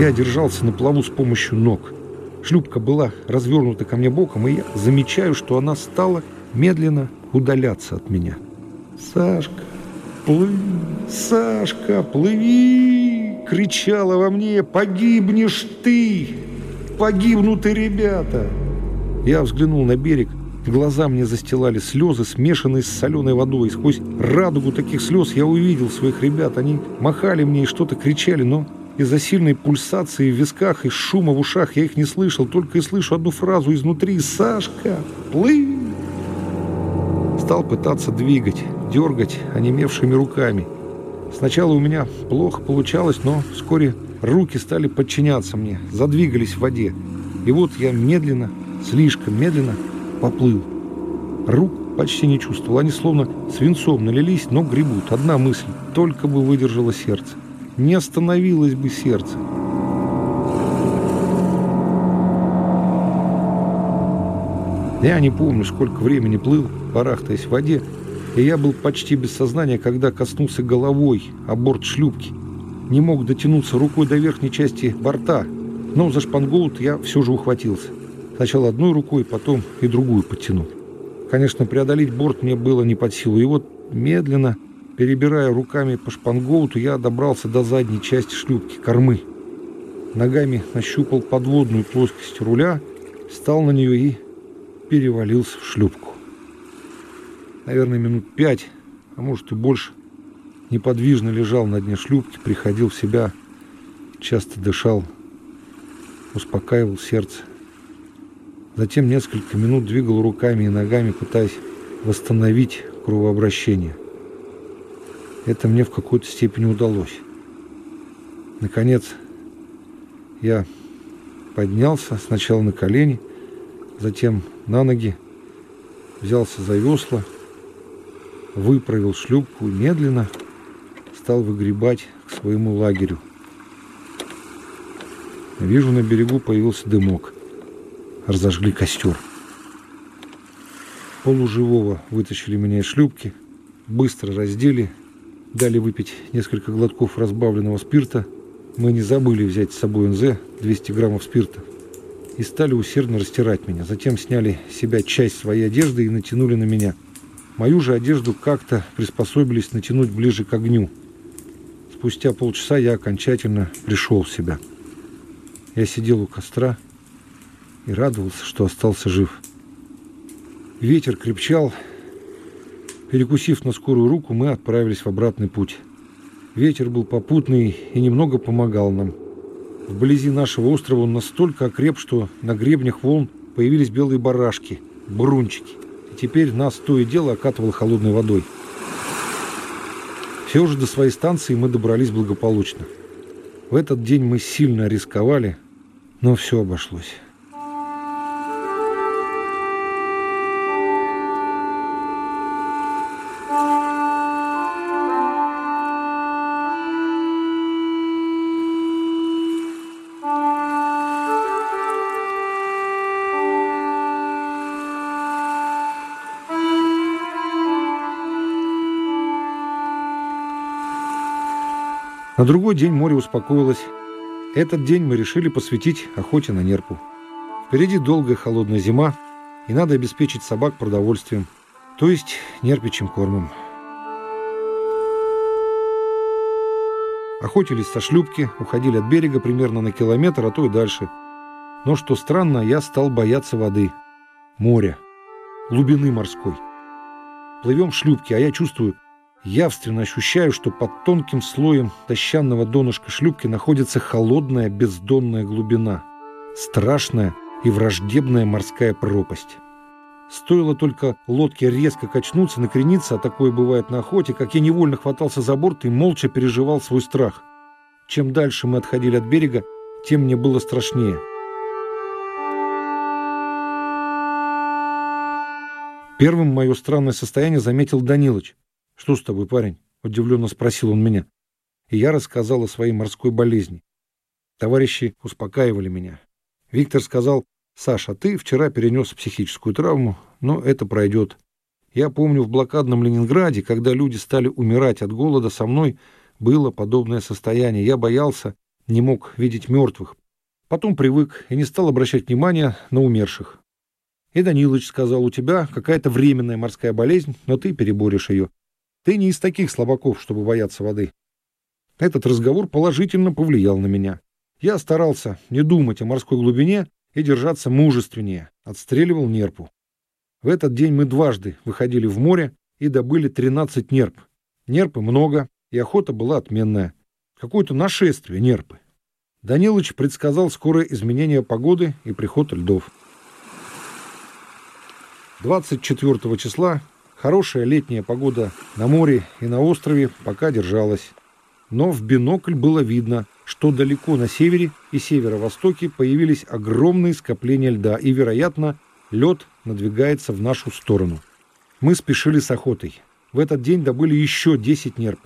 Я держался на плаву с помощью ног. Шлюпка была развернута ко мне боком, и я замечаю, что она стала медленно удаляться от меня. «Сашка, плыви! Сашка, плыви!» — кричала во мне. «Погибнешь ты! Погибнут и ребята!» Я взглянул на берег. Глаза мне застилали слезы, смешанные с соленой водой. Сквозь радугу таких слез я увидел своих ребят. Они махали мне и что-то кричали, но из-за сильной пульсации в висках и шума в ушах я их не слышал, только и слышу одну фразу изнутри «Сашка, плыви!» Стал пытаться двигать, дергать онемевшими руками. Сначала у меня плохо получалось, но вскоре руки стали подчиняться мне, задвигались в воде. И вот я медленно, слишком медленно поплыл. Рук почти не чувствовал, они словно свинцом налились, но гребут. Одна мысль, только бы выдержало сердце. Не остановилось бы сердце. Я не помню, сколько времени плыл, барахтаясь в воде, и я был почти без сознания, когда коснулся головой о борт шлюпки. Не мог дотянуться рукой до верхней части борта, но за шпангоут я все же ухватился. Сначала одной рукой, потом и другую подтянул. Конечно, преодолеть борт мне было не под силу, и вот медленно, перебирая руками по шпангоуту, я добрался до задней части шлюпки, кормы. Ногами нащупал подводную плоскость руля, встал на нее и перевалился в шлюпку. Наверное, минут пять, а может и больше, неподвижно лежал на дне шлюпки, приходил в себя, часто дышал, успокаивал сердце. Затем несколько минут двигал руками и ногами, пытаясь восстановить кровообращение. Это мне в какой-то степени удалось. Наконец, я поднялся сначала на колени, затем на ноги, взялся за весла, выправил шлюпку и медленно стал выгребать к своему лагерю. Вижу, на берегу появился дымок. Разожгли костер. Полуживого вытащили меня из шлюпки, быстро раздели, дали выпить несколько глотков разбавленного спирта. Мы не забыли взять с собой НЗ 200 граммов спирта и стали усердно растирать меня. Затем сняли с себя часть своей одежды и натянули на меня. Мою же одежду как-то приспособились натянуть ближе к огню. Спустя полчаса я окончательно пришел в себя. Я сидел у костра и радовался, что остался жив. Ветер крепчал. Перекусив на скорую руку, мы отправились в обратный путь. Ветер был попутный и немного помогал нам. Вблизи нашего острова он настолько окреп, что на гребнях волн появились белые барашки, брунчики. И теперь нас то и дело окатывало холодной водой. Все же до своей станции мы добрались благополучно. В этот день мы сильно рисковали, но все обошлось. На другой день море успокоилось. Этот день мы решили посвятить охоте на нерпу. Впереди долгая холодная зима, и надо обеспечить собак продовольствием, то есть нерпичьим кормом. Охотились со шлюпки, уходили от берега примерно на километр, а то и дальше. Но, что странно, я стал бояться воды, моря, глубины морской. Плывем в шлюпке, а я чувствую, Явственно ощущаю, что под тонким слоем тощанного донышка шлюпки находится холодная бездонная глубина, страшная и враждебная морская пропасть. Стоило только лодке резко качнуться, накрениться, а такое бывает на охоте, как я невольно хватался за борт и молча переживал свой страх. Чем дальше мы отходили от берега, тем мне было страшнее. Первым мое странное состояние заметил Данилыч. «Что с тобой, парень?» — удивленно спросил он меня. И я рассказал о своей морской болезни. Товарищи успокаивали меня. Виктор сказал, «Саша, ты вчера перенес психическую травму, но это пройдет. Я помню, в блокадном Ленинграде, когда люди стали умирать от голода, со мной было подобное состояние. Я боялся, не мог видеть мертвых. Потом привык и не стал обращать внимания на умерших. И Данилыч сказал, у тебя какая-то временная морская болезнь, но ты переборешь ее. Ты не из таких слабаков, чтобы бояться воды. Этот разговор положительно повлиял на меня. Я старался не думать о морской глубине и держаться мужественнее, отстреливал нерпу. В этот день мы дважды выходили в море и добыли 13 нерп. Нерпы много, и охота была отменная. Какое-то нашествие нерпы. Данилыч предсказал скорое изменение погоды и приход льдов. 24 числа хорошая летняя погода на море и на острове пока держалась. Но в бинокль было видно, что далеко на севере и северо-востоке появились огромные скопления льда, и, вероятно, лед надвигается в нашу сторону. Мы спешили с охотой. В этот день добыли еще 10 нерп.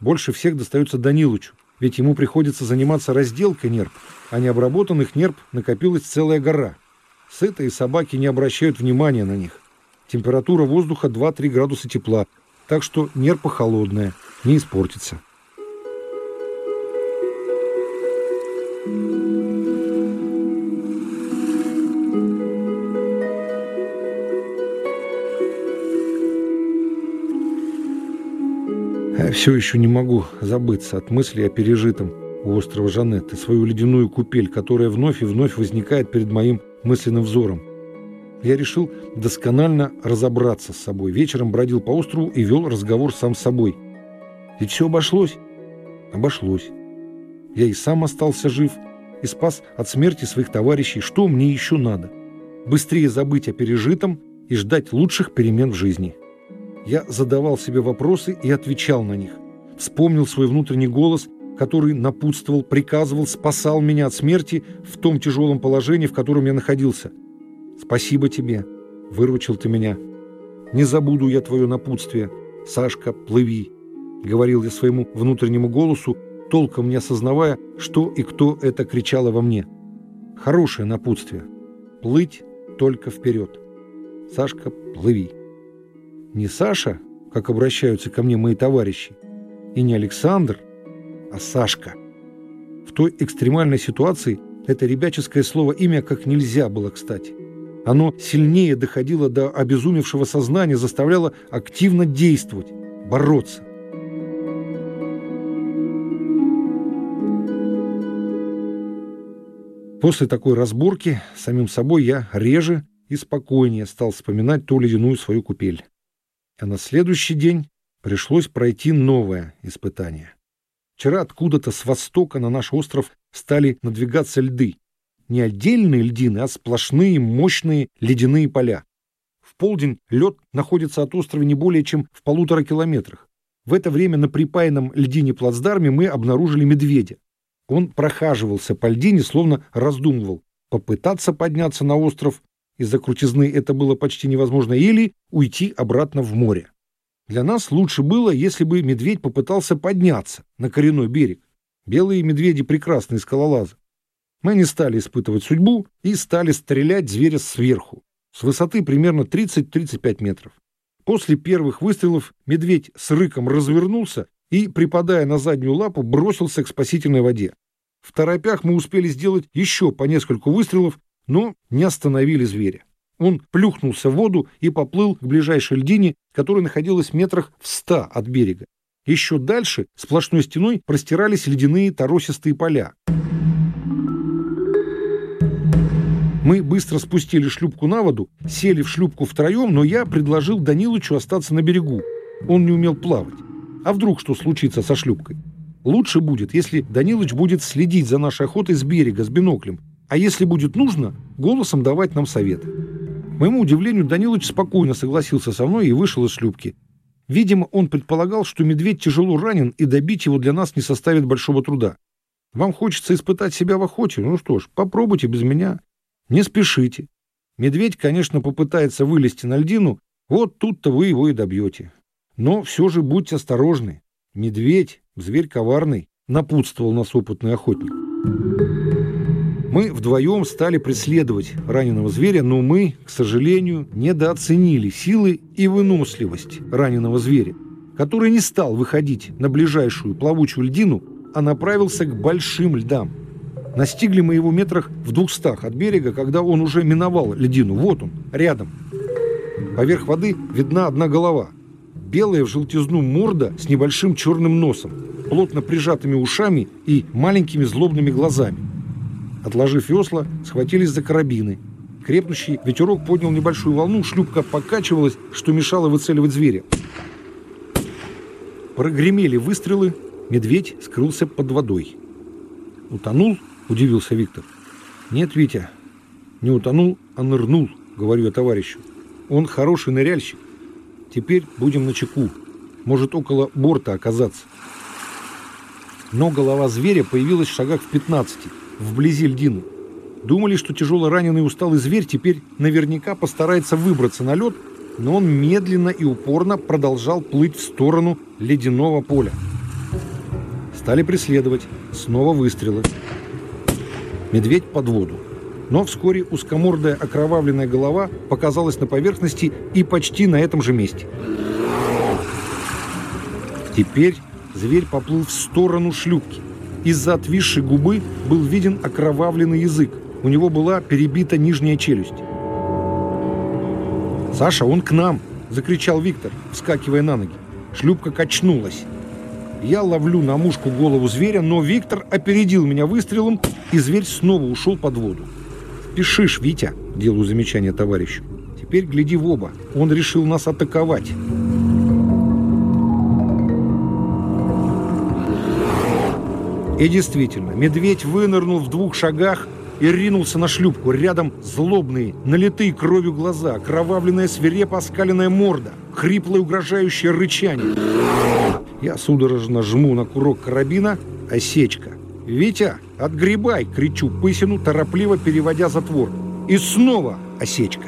Больше всех достается Данилычу, ведь ему приходится заниматься разделкой нерп, а необработанных нерп накопилась целая гора – Сытые собаки не обращают внимания на них. Температура воздуха 2-3 градуса тепла, так что нерпа холодная, не испортится. Я все еще не могу забыться от мысли о пережитом у острова Жанетты, свою ледяную купель, которая вновь и вновь возникает перед моим мысленным взором. Я решил досконально разобраться с собой. Вечером бродил по острову и вел разговор сам с собой. Ведь все обошлось. Обошлось. Я и сам остался жив, и спас от смерти своих товарищей. Что мне еще надо? Быстрее забыть о пережитом и ждать лучших перемен в жизни. Я задавал себе вопросы и отвечал на них. Вспомнил свой внутренний голос который напутствовал, приказывал, спасал меня от смерти в том тяжелом положении, в котором я находился. Спасибо тебе, выручил ты меня. Не забуду я твое напутствие. Сашка, плыви, говорил я своему внутреннему голосу, толком не осознавая, что и кто это кричало во мне. Хорошее напутствие. Плыть только вперед. Сашка, плыви. Не Саша, как обращаются ко мне мои товарищи, и не Александр, а Сашка. В той экстремальной ситуации это ребяческое слово имя как нельзя было кстати. Оно сильнее доходило до обезумевшего сознания, заставляло активно действовать, бороться. После такой разборки самим собой я реже и спокойнее стал вспоминать ту ледяную свою купель. А на следующий день пришлось пройти новое испытание. Вчера откуда-то с востока на наш остров стали надвигаться льды. Не отдельные льдины, а сплошные мощные ледяные поля. В полдень лед находится от острова не более чем в полутора километрах. В это время на припаянном льдине плацдарме мы обнаружили медведя. Он прохаживался по льдине, словно раздумывал, попытаться подняться на остров, из-за крутизны это было почти невозможно, или уйти обратно в море. Для нас лучше было, если бы медведь попытался подняться на коренной берег. Белые медведи – прекрасные скалолазы. Мы не стали испытывать судьбу и стали стрелять зверя сверху, с высоты примерно 30-35 метров. После первых выстрелов медведь с рыком развернулся и, припадая на заднюю лапу, бросился к спасительной воде. В торопях мы успели сделать еще по нескольку выстрелов, но не остановили зверя. Он плюхнулся в воду и поплыл к ближайшей льдине, которая находилась в метрах в ста от берега. Еще дальше сплошной стеной простирались ледяные торосистые поля. Мы быстро спустили шлюпку на воду, сели в шлюпку втроем, но я предложил Данилычу остаться на берегу. Он не умел плавать. А вдруг что случится со шлюпкой? Лучше будет, если Данилыч будет следить за нашей охотой с берега, с биноклем. А если будет нужно, голосом давать нам советы моему удивлению, Данилович спокойно согласился со мной и вышел из шлюпки. Видимо, он предполагал, что медведь тяжело ранен, и добить его для нас не составит большого труда. Вам хочется испытать себя в охоте? Ну что ж, попробуйте без меня. Не спешите. Медведь, конечно, попытается вылезти на льдину, вот тут-то вы его и добьете. Но все же будьте осторожны. Медведь, зверь коварный, напутствовал нас опытный охотник. Мы вдвоем стали преследовать раненого зверя, но мы, к сожалению, недооценили силы и выносливость раненого зверя, который не стал выходить на ближайшую плавучую льдину, а направился к большим льдам. Настигли мы его метрах в двухстах от берега, когда он уже миновал льдину. Вот он, рядом. Поверх воды видна одна голова. Белая в желтизну морда с небольшим черным носом, плотно прижатыми ушами и маленькими злобными глазами. Отложив весла, схватились за карабины. Крепнущий ветерок поднял небольшую волну, шлюпка покачивалась, что мешало выцеливать зверя. Прогремели выстрелы, медведь скрылся под водой. «Утонул?» – удивился Виктор. «Нет, Витя, не утонул, а нырнул», – говорю я товарищу. «Он хороший ныряльщик. Теперь будем на чеку. Может, около борта оказаться». Но голова зверя появилась в шагах в 15, вблизи льдины. Думали, что тяжело раненый усталый зверь теперь наверняка постарается выбраться на лед, но он медленно и упорно продолжал плыть в сторону ледяного поля. Стали преследовать. Снова выстрелы. Медведь под воду. Но вскоре узкомордая окровавленная голова показалась на поверхности и почти на этом же месте. Теперь зверь поплыл в сторону шлюпки. Из-за отвисшей губы был виден окровавленный язык. У него была перебита нижняя челюсть. «Саша, он к нам!» – закричал Виктор, вскакивая на ноги. Шлюпка качнулась. Я ловлю на мушку голову зверя, но Виктор опередил меня выстрелом, и зверь снова ушел под воду. «Спешишь, Витя!» – делаю замечание товарищу. «Теперь гляди в оба. Он решил нас атаковать». И действительно, медведь вынырнул в двух шагах и ринулся на шлюпку. Рядом злобные, налитые кровью глаза, кровавленная свирепо оскаленная морда, хриплое угрожающее рычание. Я судорожно жму на курок карабина, осечка. «Витя, отгребай!» — кричу Пысину, торопливо переводя затвор. И снова осечка.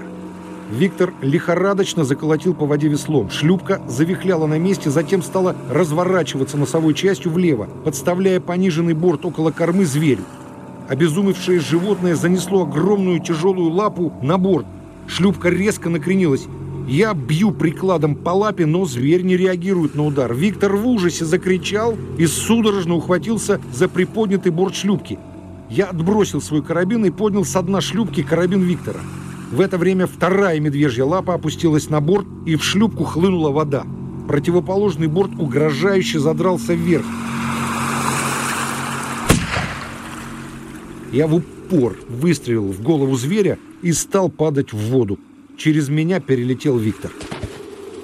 Виктор лихорадочно заколотил по воде веслом. Шлюпка завихляла на месте, затем стала разворачиваться носовой частью влево, подставляя пониженный борт около кормы зверю. Обезумевшее животное занесло огромную тяжелую лапу на борт. Шлюпка резко накренилась. Я бью прикладом по лапе, но зверь не реагирует на удар. Виктор в ужасе закричал и судорожно ухватился за приподнятый борт шлюпки. Я отбросил свой карабин и поднял с дна шлюпки карабин Виктора. В это время вторая медвежья лапа опустилась на борт, и в шлюпку хлынула вода. Противоположный борт угрожающе задрался вверх. Я в упор выстрелил в голову зверя и стал падать в воду. Через меня перелетел Виктор.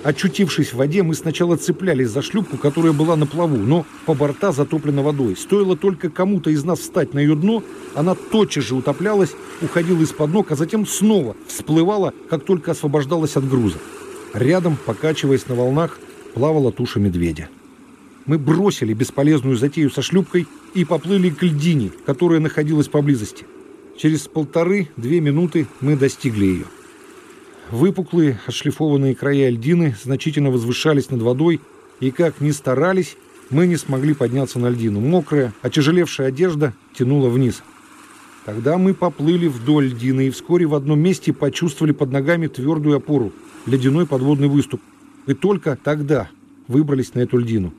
Очутившись в воде, мы сначала цеплялись за шлюпку, которая была на плаву, но по борта затоплена водой. Стоило только кому-то из нас встать на ее дно, она тотчас же утоплялась, уходила из-под ног, а затем снова всплывала, как только освобождалась от груза. Рядом, покачиваясь на волнах, плавала туша медведя. Мы бросили бесполезную затею со шлюпкой и поплыли к льдине, которая находилась поблизости. Через полторы-две минуты мы достигли ее. Выпуклые, отшлифованные края льдины значительно возвышались над водой, и как ни старались, мы не смогли подняться на льдину. Мокрая, отяжелевшая одежда тянула вниз. Тогда мы поплыли вдоль льдины и вскоре в одном месте почувствовали под ногами твердую опору, ледяной подводный выступ. И только тогда выбрались на эту льдину.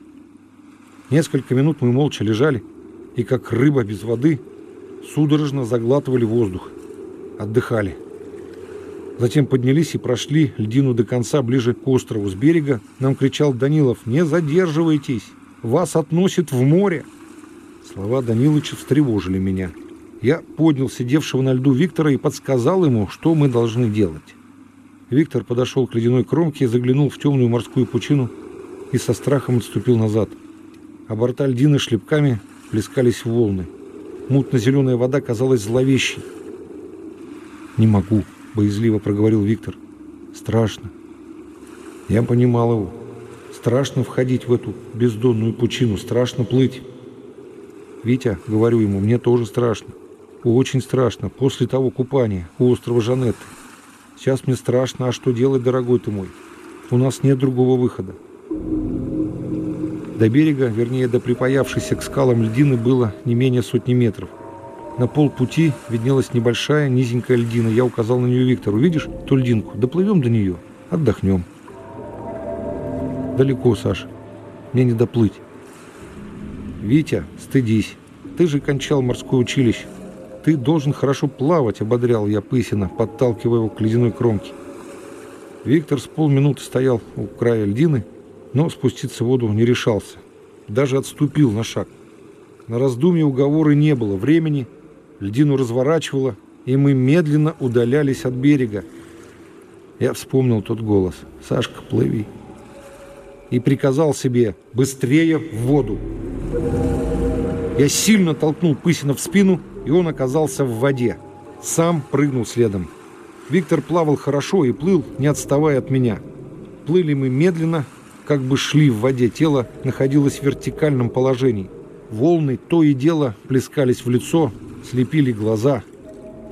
Несколько минут мы молча лежали и, как рыба без воды, судорожно заглатывали воздух, отдыхали. Затем поднялись и прошли льдину до конца, ближе к острову. С берега нам кричал Данилов «Не задерживайтесь! Вас относит в море!» Слова Данилыча встревожили меня. Я поднял сидевшего на льду Виктора и подсказал ему, что мы должны делать. Виктор подошел к ледяной кромке, заглянул в темную морскую пучину и со страхом отступил назад. А борта льдины шлепками плескались в волны. Мутно-зеленая вода казалась зловещей. «Не могу», боязливо проговорил Виктор. Страшно. Я понимал его. Страшно входить в эту бездонную пучину, страшно плыть. Витя, говорю ему, мне тоже страшно. Очень страшно. После того купания у острова Жанетты. Сейчас мне страшно, а что делать, дорогой ты мой? У нас нет другого выхода. До берега, вернее, до припаявшейся к скалам льдины было не менее сотни метров. На полпути виднелась небольшая низенькая льдина. Я указал на нее Виктору. Видишь ту льдинку? Доплывем до нее, отдохнем. Далеко, Саша. Мне не доплыть. «Витя, стыдись. Ты же кончал морское училище. Ты должен хорошо плавать», — ободрял я Пысина, подталкивая его к ледяной кромке. Виктор с полминуты стоял у края льдины, но спуститься в воду не решался. Даже отступил на шаг. На раздумье уговоры не было времени, льдину разворачивало, и мы медленно удалялись от берега. Я вспомнил тот голос. «Сашка, плыви!» И приказал себе «быстрее в воду!» Я сильно толкнул Пысина в спину, и он оказался в воде. Сам прыгнул следом. Виктор плавал хорошо и плыл, не отставая от меня. Плыли мы медленно, как бы шли в воде. Тело находилось в вертикальном положении. Волны то и дело плескались в лицо, слепили глаза.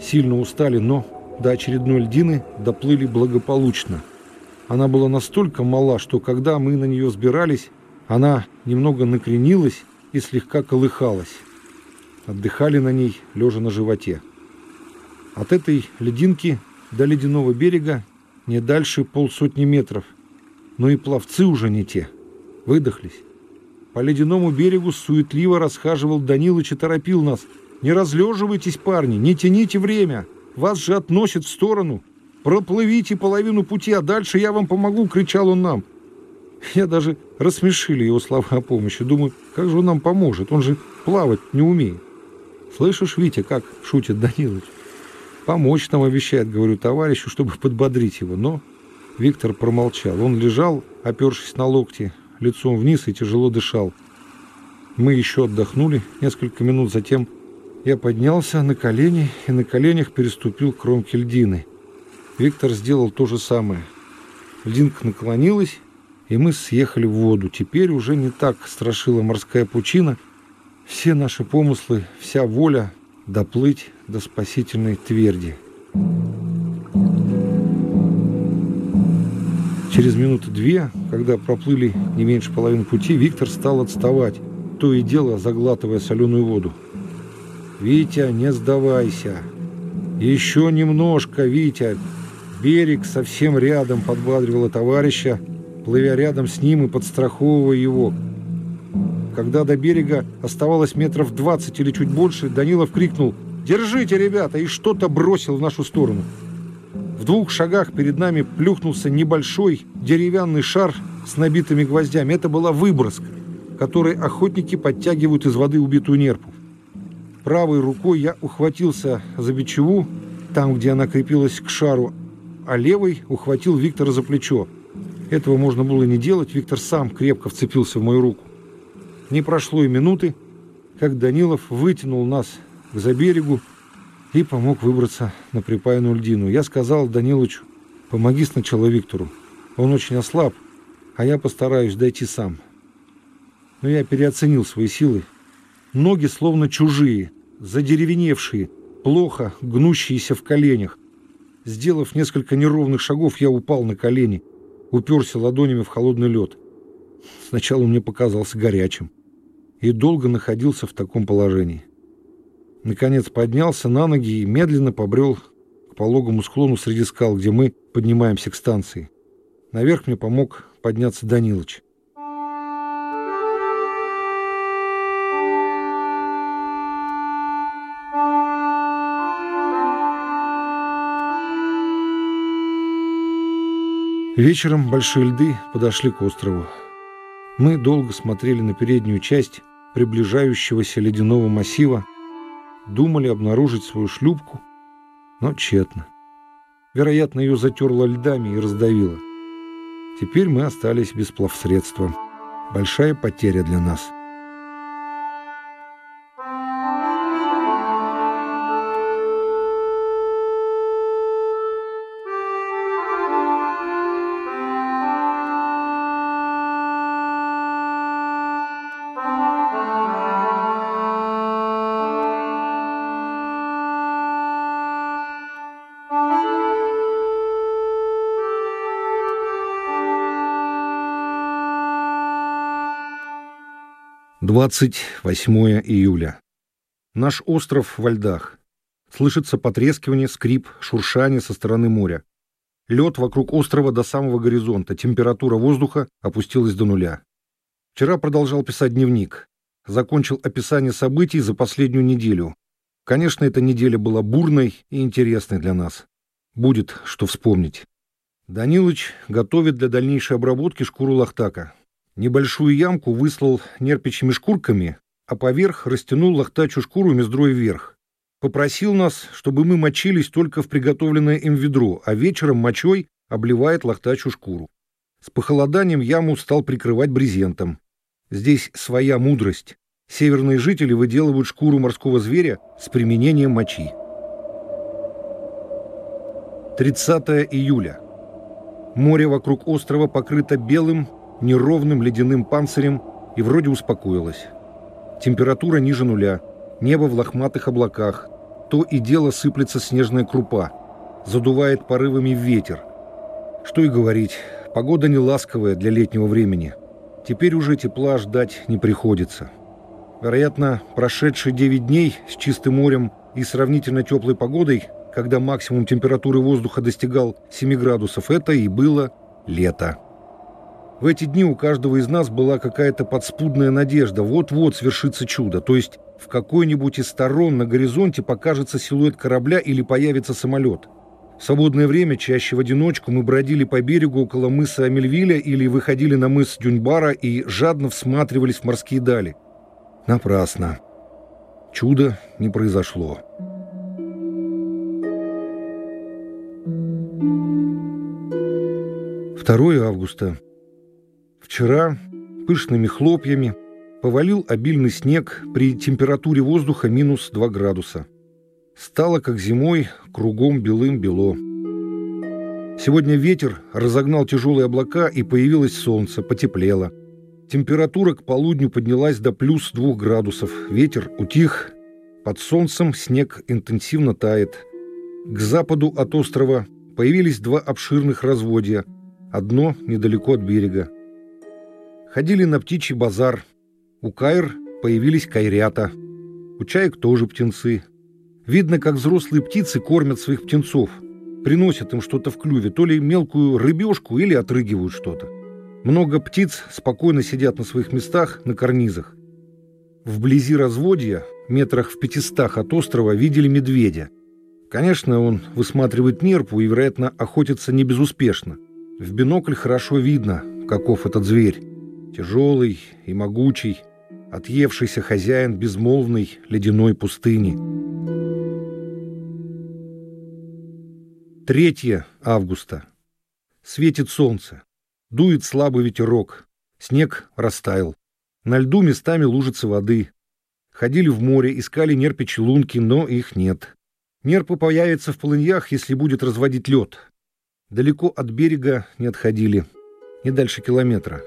Сильно устали, но до очередной льдины доплыли благополучно. Она была настолько мала, что когда мы на нее сбирались, она немного накренилась и слегка колыхалась. Отдыхали на ней, лежа на животе. От этой лединки до ледяного берега не дальше полсотни метров. Но и пловцы уже не те. Выдохлись. По ледяному берегу суетливо расхаживал Данилыч и торопил нас. «Не разлеживайтесь, парни, не тяните время. Вас же относят в сторону. Проплывите половину пути, а дальше я вам помогу», — кричал он нам. Я даже рассмешили его слова о помощи. Думаю, как же он нам поможет? Он же плавать не умеет. «Слышишь, Витя, как шутит Данилыч?» «Помочь нам обещает, говорю, товарищу, чтобы подбодрить его». Но Виктор промолчал. Он лежал, опершись на локти, лицом вниз и тяжело дышал. Мы еще отдохнули несколько минут, затем я поднялся на колени и на коленях переступил кромки льдины. Виктор сделал то же самое. Льдинка наклонилась, и мы съехали в воду. Теперь уже не так страшила морская пучина. Все наши помыслы, вся воля доплыть до спасительной тверди. Через минуты две, когда проплыли не меньше половины пути, Виктор стал отставать, то и дело заглатывая соленую воду. «Витя, не сдавайся! Еще немножко, Витя! Берег совсем рядом!» — подбадривала товарища, плывя рядом с ним и подстраховывая его. Когда до берега оставалось метров двадцать или чуть больше, Данилов крикнул «Держите, ребята!» и что-то бросил в нашу сторону. В двух шагах перед нами плюхнулся небольшой деревянный шар с набитыми гвоздями. Это была выброска, которой охотники подтягивают из воды убитую нерпу. Правой рукой я ухватился за бичеву, там, где она крепилась к шару, а левой ухватил Виктора за плечо. Этого можно было не делать, Виктор сам крепко вцепился в мою руку. Не прошло и минуты, как Данилов вытянул нас к заберегу, и помог выбраться на припаянную льдину. Я сказал Данилычу, помоги сначала Виктору. Он очень ослаб, а я постараюсь дойти сам. Но я переоценил свои силы. Ноги словно чужие, задеревеневшие, плохо гнущиеся в коленях. Сделав несколько неровных шагов, я упал на колени, уперся ладонями в холодный лед. Сначала он мне показался горячим и долго находился в таком положении. Наконец поднялся на ноги и медленно побрел к пологому склону среди скал, где мы поднимаемся к станции. Наверх мне помог подняться Данилыч. Вечером большие льды подошли к острову. Мы долго смотрели на переднюю часть приближающегося ледяного массива, думали обнаружить свою шлюпку, но тщетно. Вероятно, ее затерло льдами и раздавило. Теперь мы остались без плавсредства. Большая потеря для нас. 28 июля. Наш остров во льдах. Слышится потрескивание, скрип, шуршание со стороны моря. Лед вокруг острова до самого горизонта. Температура воздуха опустилась до нуля. Вчера продолжал писать дневник. закончил описание событий за последнюю неделю. Конечно, эта неделя была бурной и интересной для нас. Будет что вспомнить. Данилыч готовит для дальнейшей обработки шкуру лохтака. Небольшую ямку выслал нерпичьими шкурками, а поверх растянул лохтачью шкуру мездрой вверх. Попросил нас, чтобы мы мочились только в приготовленное им ведро, а вечером мочой обливает лохтачью шкуру. С похолоданием яму стал прикрывать брезентом. Здесь своя мудрость. Северные жители выделывают шкуру морского зверя с применением мочи. 30 июля. Море вокруг острова покрыто белым, неровным ледяным панцирем и вроде успокоилось. Температура ниже нуля, небо в лохматых облаках, то и дело сыплется снежная крупа, задувает порывами ветер. Что и говорить, погода не ласковая для летнего времени. Теперь уже тепла ждать не приходится. Вероятно, прошедшие 9 дней с чистым морем и сравнительно теплой погодой когда максимум температуры воздуха достигал 7 градусов, это и было лето. В эти дни у каждого из нас была какая-то подспудная надежда. Вот-вот свершится чудо. То есть в какой-нибудь из сторон на горизонте покажется силуэт корабля или появится самолет. В свободное время, чаще в одиночку, мы бродили по берегу около мыса Амельвиля или выходили на мыс Дюньбара и жадно всматривались в морские дали. Напрасно. Чудо не произошло. 2 августа. Вчера пышными хлопьями повалил обильный снег при температуре воздуха минус 2 градуса. Стало, как зимой, кругом белым-бело. Сегодня ветер разогнал тяжелые облака, и появилось солнце, потеплело. Температура к полудню поднялась до плюс 2 градусов. Ветер утих. Под солнцем снег интенсивно тает. К западу от острова появились два обширных разводья – одно недалеко от берега. Ходили на птичий базар. У кайр появились кайрята. У чаек тоже птенцы. Видно, как взрослые птицы кормят своих птенцов. Приносят им что-то в клюве, то ли мелкую рыбешку или отрыгивают что-то. Много птиц спокойно сидят на своих местах на карнизах. Вблизи разводья, метрах в пятистах от острова, видели медведя. Конечно, он высматривает нерпу и, вероятно, охотится не безуспешно. В бинокль хорошо видно, каков этот зверь. Тяжелый и могучий, отъевшийся хозяин безмолвной ледяной пустыни. 3 августа. Светит солнце. Дует слабый ветерок. Снег растаял. На льду местами лужицы воды. Ходили в море, искали нерпичи лунки, но их нет. Нерпы появятся в полыньях, если будет разводить лед. Далеко от берега не отходили, не дальше километра.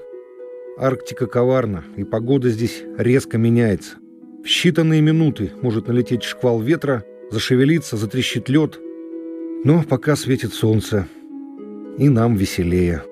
Арктика коварна, и погода здесь резко меняется. В считанные минуты может налететь шквал ветра, зашевелиться, затрещит лед. Но пока светит солнце, и нам веселее.